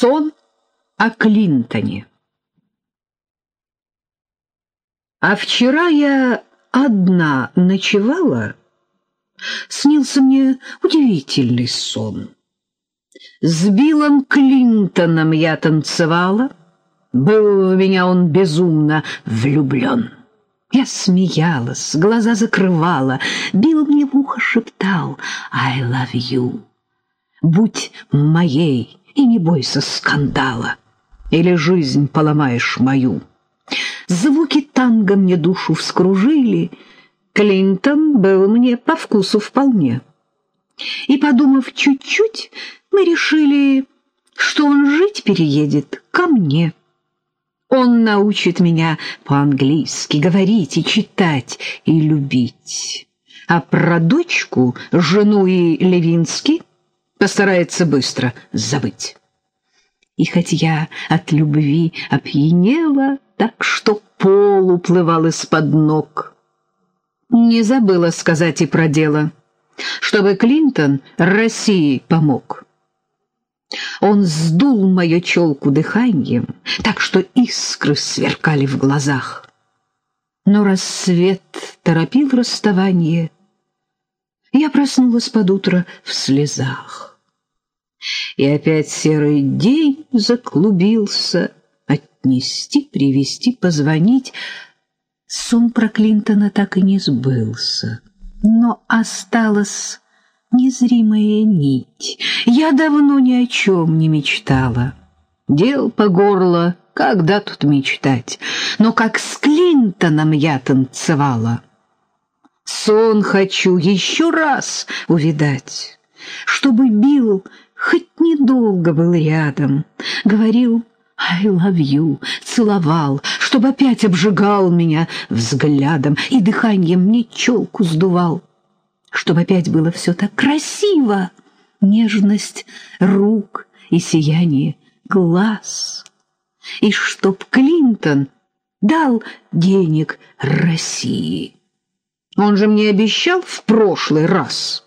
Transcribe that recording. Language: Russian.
Сон о Клинтоне. А вчера я одна ночевала, снился мне удивительный сон. С Биллом Клинтоном я танцевала, был в меня он безумно влюблен. Я смеялась, глаза закрывала, Билл мне в ухо шептал «I love you». Будь моей и не бойся скандала, Или жизнь поломаешь мою. Звуки танго мне душу вскружили, Клинтон был мне по вкусу вполне. И, подумав чуть-чуть, мы решили, что он жить переедет ко мне. Он научит меня по-английски говорить и читать и любить. А про дочку, жену и Левински постарается быстро забыть. И хоть я от любви опьянела, так что пол уплывал из-под ног, не забыла сказать и про дело, чтобы Клинтон России помог. Он сдул мою челку дыханием, так что искры сверкали в глазах. Но рассвет торопил расставание. Я проснулась под утро в слезах. И опять серый день заклубился. Отнести, привести, позвонить. Сон про Клинтона так и не сбылся. Но осталось незримая нить. Я давно ни о чем не мечтала. Дел по горло, когда тут мечтать? Но как с Клинтоном я танцевала. Сон хочу еще раз увидать, чтобы бил, хоть недолго был рядом, говорил «I love you», целовал, чтобы опять обжигал меня взглядом и дыханием мне челку сдувал чтобы опять было все так красиво. Нежность рук и сияние глаз. И чтоб Клинтон дал денег России. Он же мне обещал в прошлый раз.